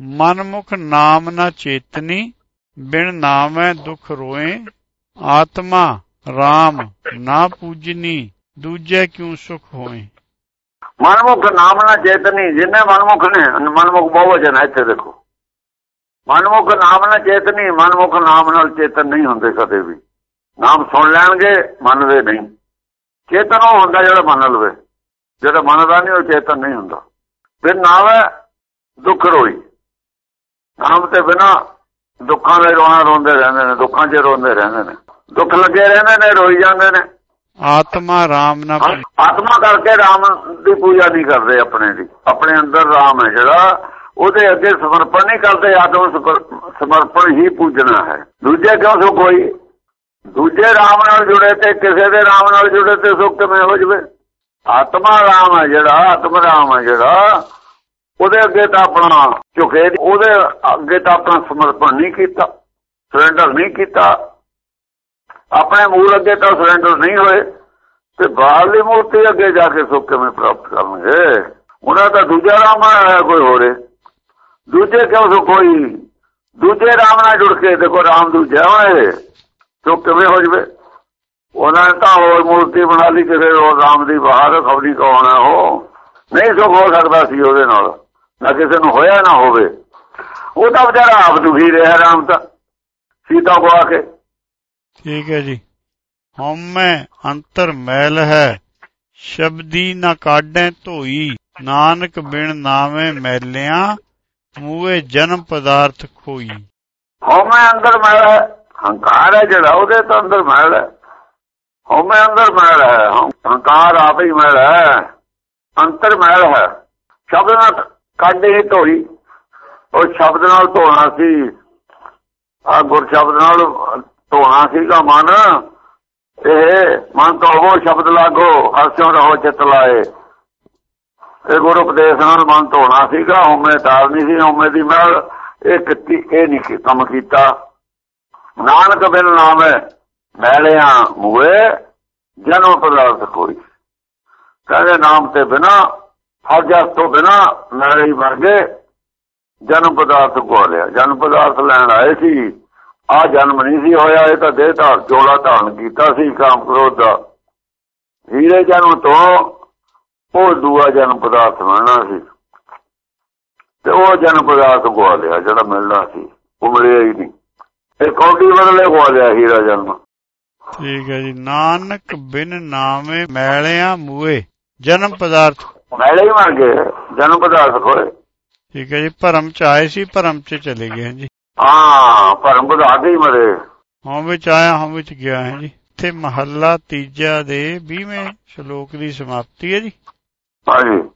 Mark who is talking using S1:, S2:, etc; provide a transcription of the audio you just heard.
S1: ਮਨਮੁਖ ਨਾਮ ਨਾ ਚੇਤਨੀ, ਬਿਨ ਨਾਮੈ ਦੁਖ ਰੋਏ, ਆਤਮਾ RAM ਨਾ ਪੂਜਨੀ, ਦੂਜੇ ਕਿਉ ਸੁਖ ਹੋਏ?
S2: ਮਨਮੁਖ ਨਾਮ ਨਾ ਚੇਤਨੀ, ਜਿੰਨੇ ਮਨਮੁਖ ਨੇ, ਮਨਮੁਖ ਬਹੁਵਚਨ ਹੈ ਇੱਥੇ ਦੇਖੋ। ਮਨਮੁਖ ਨਾਮ ਨਾ ਚੇਤਨੀ, ਮਨਮੁਖ ਨਾਮ ਨਾਲ ਚੇਤਨ ਨਹੀਂ ਹੁੰਦੇ ਕਦੇ ਵੀ। ਨਾਮ ਸੁਣ ਲੈਣਗੇ, ਮੰਨਦੇ ਨਹੀਂ। ਚੇਤਨ ਉਹ ਹੁੰਦਾ ਜਿਹੜਾ ਮੰਨ ਲਵੇ। ਜਿਹੜਾ ਮੰਨਦਾ ਨਹੀਂ, ਉਹ ਚੇਤਨ ਨਹੀਂ ਹੁੰਦਾ। ਫਿਰ ਨਾਮ ਹੈ ਦੁੱਖ ਰੋਈ ਨਾਮ ਤੇ ਬਿਨਾ ਦੁੱਖਾਂ ਦੇ ਰੋਣਾ ਰੋਂਦੇ ਰਹਿੰਦੇ ਨੇ ਦੁੱਖਾਂ 'ਚ ਰੋਂਦੇ ਰਹਿੰਦੇ ਨੇ। ਦੁੱਖ ਲੱਗੇ ਰਹਿੰਦੇ ਨੇ ਰੋਈ ਜਾਂਦੇ ਨੇ।
S1: ਆਤਮਾ RAM ਨਾ
S2: ਆਤਮਾ ਕਰਕੇ ਰਾਮ ਦੀ ਪੂਜਾ ਨਹੀਂ ਕਰਦੇ ਆਪਣੇ ਦੀ। ਆਪਣੇ ਅੰਦਰ ਰਾਮ ਹੈ ਜਿਹੜਾ ਉਹਦੇ ਅੱਗੇ ਸਮਰਪਣ ਨਹੀਂ ਕਰਦੇ ਆਤਮ ਸਮਰ- ਸਮਰਪਣ ਹੀ ਪੂਜਣਾ ਹੈ। ਦੂਜੇ ਕਿਉਂ ਸੋ ਕੋਈ ਦੂਜੇ ਰਾਮ ਨਾਲ ਜੁੜੇ ਤੇ ਕਿਸੇ ਦੇ ਰਾਮ ਨਾਲ ਜੁੜੇ ਤੇ ਸੁੱਖ ਕਿਵੇਂ ਹੋ ਜਵੇ? ਆਤਮਾ ਰਾਮ ਹੈ ਜਿਹੜਾ ਆਤਮ ਰਾਮ ਹੈ ਜਿਹੜਾ ਉਹਦੇ ਅੱਗੇ ਤਾਂ ਆਪਣਾ ਝੁਕੇ ਉਹਦੇ ਅੱਗੇ ਤਾਂ ਆਪਣਾ ਸਮਰਪਣ ਨਹੀਂ ਕੀਤਾ ਸਰੈਂਡਰ ਨਹੀਂ ਕੀਤਾ। ਆਪਣੇ ਮੂਲ ਅੱਗੇ ਤਾਂ ਸਰੈਂਡਰ ਨਹੀਂ ਹੋਏ ਤੇ ਬਾਹਰਲੀ ਮੂਰਤੀ ਅੱਗੇ ਜਾ ਕੇ ਸੁੱਖ ਕਿਵੇਂ ਪ੍ਰਾਪਤ ਕਰਨਗੇ? ਉਹਨਾਂ ਦਾ ਦੂਜਾ ਰਾਮ ਹੈ ਕੋਈ ਹੋਰੇ ਦੂਜੇ ਕਿਉਂ ਸੋ ਕੋਈ ਦੂਜੇ ਰਾਮ ਨਾਲ ਜੁੜ ਕੇ ਦੇਖੋ, ਰਾਮ ਦੂਜਾ ਹੋਏ ਸੁੱਖ ਕਿਵੇਂ ਹੋ ਜਵੇ? ਉਹਨਾਂ ਨੇ ਤਾਂ ਹੋਰ ਮੂਰਤੀ ਬਣਾ ਲਈ, ਕਿਸੇ ਹੋਰ ਰਾਮ ਦੀ ਬਾਹਰ ਖਬਰੀ ਕੌਣ ਹੈ ਉਹ? ਨਹੀਂ ਸੁੱਖ ਹੋ ਸਕਦਾ ਸੀ ਉਹਦੇ ਨਾਲ। ਨਾ ਕਿਸੇ ਨੂੰ ਹੋਇਆ ਨਾ ਹੋਵੇ। ਉਹ ਤਾਂ ਵਿਚਾਰਾ ਆਪ ਦੁਖੀ ਰਿਹਾ ਰਾਮ ਤਾਂ। ਸੀਤਾ ਕੋ ਆ ਕੇ
S1: ਠੀਕ ਹੈ ਜੀ। ਹਉਮੈ ਅੰਤਰ ਮੈਲ ਹੈ। ਸ਼ਬਦੀ ਨਾ ਕਾਢੈ ਧੋਈ। ਨਾਨਕ ਬਿਨ ਨਾਵੇਂ ਮੈਲਿਆਂ। ਮੂਏ ਜਨਮ ਪਦਾਰਥ ਖੋਈ।
S2: ਹਉਮੈ ਅੰਦਰ ਮੈਲ ਹੈ। ਹੰਕਾਰ ਹੈ ਜਿਹੜਾ ਉਹਦੇ ਤਾਂ ਅੰਦਰ ਮੈਲ ਹੈ। ਹਉਮੈ ਅੰਦਰ ਮੈਲ ਹੈ। ਹੰਕਾਰ ਆਪ ਹੀ ਮੈਲ ਹੈ। ਅੰਤਰ ਮੈਲ ਹੈ। ਸ਼ਬਦ ਨਾਲ ਕੱਢ ਹੀ ਧੋਈ। ਉਹ ਸ਼ਬਦ ਨਾਲ ਧੋਣਾ ਸੀ। ਆ ਗੁਰ ਸ਼ਬਦ ਨਾਲ ਧੋਣਾ ਸੀਗਾ ਮਨ। ਇਹ ਮਨ ਤੋਂ ਸ਼ਬਦ ਲਾਗੋ ਹਸਿਓ ਰਹੋ ਚਿਤ ਲਾਏ। ਇਹ ਗੁਰੂ ਉਪਦੇਸ਼ ਨਾਲ ਮਨ ਧੋਣਾ ਸੀਗਾ। ਹਉਮੈ ਤਾਰਨੀ ਸੀ ਹਉਮੈ ਦੀ ਮਹਿਲ ਇਹ ਕੀਤੀ, ਇਹ ਨਹੀਂ ਕੰਮ ਕੀਤਾ। ਨਾਨਕ ਬਿਨ ਨਾਮ ਹੈ, ਮੈਲਿਆਂ ਮੂਏ ਜਨਮ ਪਦਾਰਥ ਕੋਈ। ਕਹਿੰਦੇ ਨਾਮ ਤੇ ਬਿਨਾ ਹਰਜਸ ਤੋਂ ਬਿਨਾ ਮੈਲੇ ਹੀ ਜਨਮ ਪਦਾਰਥ ਕੋ ਲਿਆ। ਜਨਮ ਪਦਾਰਥ ਲੈਣ ਆਏ ਸੀ ਆ ਜਨਮ ਨਹੀਂ ਸੀ ਹੋਇਆ, ਇਹ ਤਾਂ ਦੇਹ ਧਾਰ ਜੋੜਾ ਧਾਰਨ ਕੀਤਾ ਸੀ ਕਾਮ ਕ੍ਰੋਧ ਦਾ। ਹੀਰੇ ਜਨਮ ਤੋਂ ਉਹ ਦੂਆ ਜਨਮ ਪਦਾਰਥ ਮਿਲਣਾ ਸੀ। ਤੇ ਉਹ ਜਨਮ ਪਦਾਰਥ ਗਵਾ ਲਿਆ, ਜਿਹੜਾ ਮਿਲਣਾ ਸੀ। ਉਹ ਮਿਲਿਆ ਹੀ ਨਹੀਂ। ਇਹ ਕੌਡੀ ਬਦਲੇ ਗਵਾ ਲਿਆ ਹੀਰਾ ਜਨਮ।
S1: ਠੀਕ ਹੈ ਜੀ। ਨਾਨਕ ਬਿਨ ਨਾਵੇਂ ਮੈਲਿਆਂ ਮੂਏ ਜਨਮ ਪਦਾਰਥ
S2: ਮੈਲੇ ਹੀ ਮਰ ਗਏ ਜਨਮ ਪਦਾਰਥ ਹੋਏ
S1: ਠੀਕ ਹੈ ਜੀ ਭਰਮ ਚ ਆਏ ਸੀ ਭਰਮ ਚ ਚਲੇ ਗਏ ਜੀ।
S2: ਹਾਂ ਭਰਮ ਵਧਾ ਕੇ ਹੀ ਮਰੇ।
S1: ਹਉ ਵਿੱਚ ਆਇਆ ਹਉ ਵਿੱਚ ਗਿਆ ਹੈ ਜੀ। ਇੱਥੇ ਮਹੱਲਾ ਤੀਜਾ ਦੇ 20ਵੇਂ ਸ਼ਲੋਕ ਦੀ ਸਮਾਪਤੀ ਹੈ ਜੀ।
S2: ਹਾਂਜੀ।